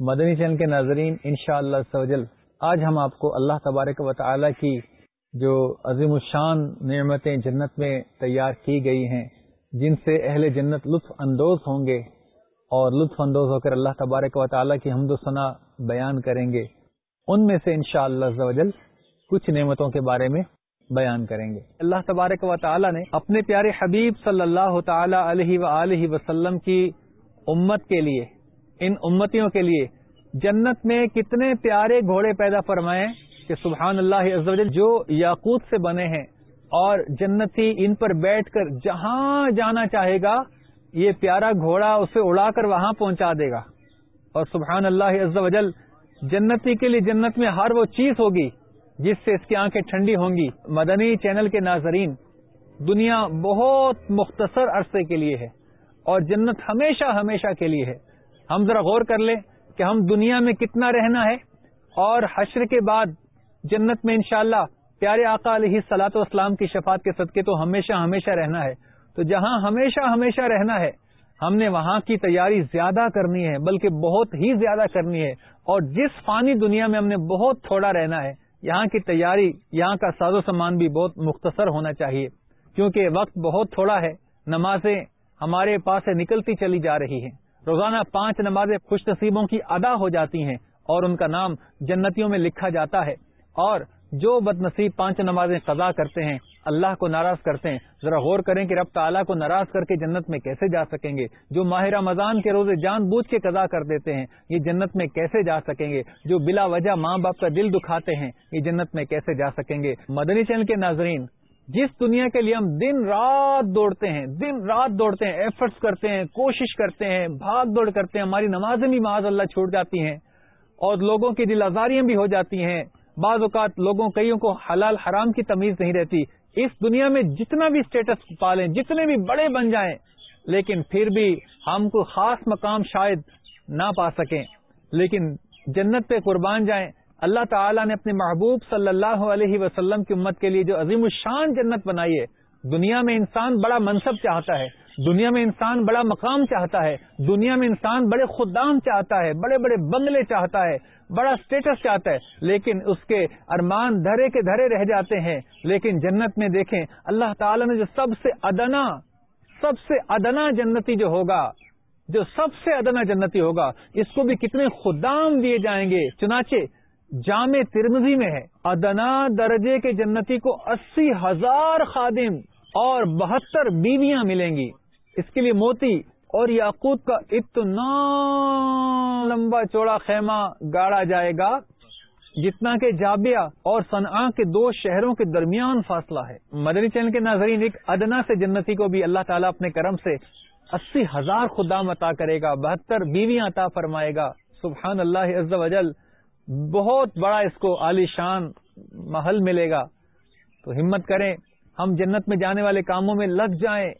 مدنی چین کے ناظرین ان شاء اللہ سوجل آج ہم آپ کو اللہ تبارک و تعالی کی جو عظیم الشان نعمتیں جنت میں تیار کی گئی ہیں، جن سے اہل جنت لطف اندوز ہوں گے اور لطف اندوز ہو کر اللہ تبارک و تعالیٰ کی حمد و ثنا بیان کریں گے۔ ان میں سے ان شاء اللہ کچھ نعمتوں کے بارے میں بیان کریں گے۔ اللہ تبارک و تعالی نے اپنے پیارے حبیب صلی اللہ تعالی علیہ و وسلم کی امت کے لیے ان امتیوں کے لیے جنت میں کتنے پیارے گھوڑے پیدا فرمائے کہ سبحان اللہ جو یاقوت سے بنے ہیں اور جنتی ان پر بیٹھ کر جہاں جانا چاہے گا، یہ پیارا گھوڑا اسے اڑا کر وہاں پہنچا دے گا۔ اور سبحان اللہ عز و جل جنتی کے لیے جنت میں ہر وہ چیز ہوگی جس سے اس کی آنکھیں ٹھنڈی ہوں گی۔ مدنی چینل کے ناظرین، دنیا بہت مختصر عرصے کے لیے ہے اور جنت ہمیشہ ہمیشہ کے لیے ہے۔ ہم ذرا غور کر لیں کہ ہم دنیا میں کتنا رہنا ہے اور حشر کے بعد جنت میں انشاءاللہ پیارے آقا علیہ سلاط و اسلام کی شفاعت کے صدقے تو ہمیشہ ہمیشہ رہنا ہے۔ تو جہاں ہمیشہ ہمیشہ رہنا ہے، ہم نے وہاں کی تیاری زیادہ کرنی ہے، بلکہ بہت ہی زیادہ کرنی ہے۔ اور جس فانی دنیا میں ہم نے بہت تھوڑا رہنا ہے، یہاں کی تیاری، یہاں کا ساز و سامان بھی بہت مختصر ہونا چاہیے۔ کیونکہ وقت بہت تھوڑا ہے، نمازیں ہمارے پاس سے نکلتی چلی جا رہی ہیں۔ روزانہ پانچ نمازیں خوش نصیبوں کی ادا ہو جاتی ہیں اور ان کا نام جنتیوں میں لکھا جاتا ہے۔ اور جو بد نصیب پانچ نمازیں قضا کرتے ہیں، اللہ کو ناراض کرتے ہیں۔ ذرا غور کریں کہ رب تعالیٰ کو ناراض کر کے جنت میں کیسے جا سکیں گے۔ جو ماہ رمضان کے روزے جان بوجھ کے قضا کر دیتے ہیں، یہ جنت میں کیسے جا سکیں گے؟ جو بلا وجہ ماں باپ کا دل دکھاتے ہیں، یہ جنت میں کیسے جا سکیں گے؟ مدنی چینل کے ناظرین جس دنیا کے لیے ہم دن رات دوڑتے ہیں، دن رات دوڑتے ہیں ایفرٹس کرتے ہیں، کوشش کرتے ہیں، بھاگ دوڑ کرتے ہیں، ہماری نمازیں بھی معاذ اللہ چھوٹ جاتی ہیں، اور لوگوں کی دل آزاریاں بھی ہو جاتی ہیں۔ بعض اوقات لوگوں کئیوں کو حلال حرام کی تمیز نہیں رہتی۔ اس دنیا میں جتنا بھی اسٹیٹس پالیں، جتنے بھی بڑے بن جائیں، لیکن پھر بھی ہم کو خاص مقام شاید نہ پا سکیں۔ لیکن جنت پہ قربان جائیں اللہ تعالیٰ نے اپنے محبوب صلی اللہ علیہ وسلم کی امت کے لیے جو عظیم الشان جنت بنائی ہے، دنیا میں انسان بڑا منصب چاہتا ہے، دنیا میں انسان بڑا مقام چاہتا ہے، دنیا میں انسان بڑے خدام چاہتا ہے، بڑے بڑے بنگلے چاہتا ہے، بڑا اسٹیٹس چاہتا ہے، لیکن اس کے ارمان دھرے کے دھرے رہ جاتے ہیں۔ لیکن جنت میں دیکھیں، اللہ تعالی نے جو سب سے ادنا، سب سے ادنا جنتی جو ہوگا، جو سب سے ادنا جنتی ہوگا، اس کو بھی کتنے خدام دیے جائیں گے۔ چنانچہ جامع ترمزی میں ہے۔ ادنا درجے کے جنتی کو اسی ہزار خادم اور بہتر بیویاں ملیں گی۔ اس کے لیے موتی اور یاقوت کا اتنا لمبا چوڑا خیمہ گاڑا جائے گا جتنا کہ جابیا اور صنع کے دو شہروں کے درمیان فاصلہ ہے۔ مدنی چینل کے ناظرین، ایک ادنا سے جنتی کو بھی اللہ تعالیٰ اپنے کرم سے اسی ہزار خدام عطا کرے گا، بہتر بیویاں عطا فرمائے گا۔ سبحان اللہ عز و جل۔ بہت بڑا اس کو عالی شان محل ملے گا۔ تو ہمت کریں، ہم جنت میں جانے والے کاموں میں لگ جائیں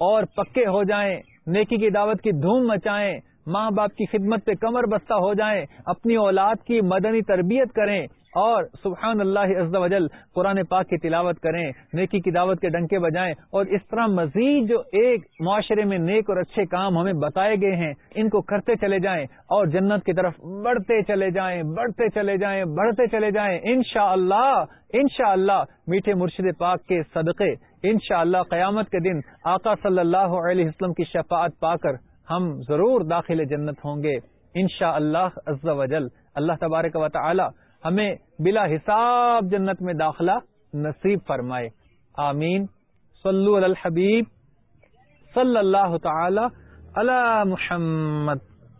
اور پکے ہو جائیں، نیکی کی دعوت کی دھوم مچائیں، ماں باپ کی خدمت پہ کمر بستہ ہو جائیں، اپنی اولاد کی مدنی تربیت کریں۔ اور سبحان اللہ عز و جل قرآن پاک کی تلاوت کریں، نیکی کی دعوت کے ڈنکے بجائیں اور اس طرح مزید جو ایک معاشرے میں نیک اور اچھے کام ہمیں بتائے گئے ہیں، ان کو کرتے چلے جائیں اور جنت کی طرف بڑھتے چلے جائیں، بڑھتے چلے جائیں، بڑھتے چلے جائیں۔ ان شاء اللہ ان شاء اللہ میٹھے مرشد پاک کے صدقے ان شاء اللہ قیامت کے دن آقا صلی اللہ علیہ وسلم کی شفاعت پا کر ہم ضرور داخل جنت ہوں گے۔ ان شاء اللہ عز و جل۔ اللہ تبارک و تعالی ہمیں بلا حساب جنت میں داخلہ نصیب فرمائے۔ آمین۔ صلو علی الحبیب صلی اللہ تعالی علی محمد۔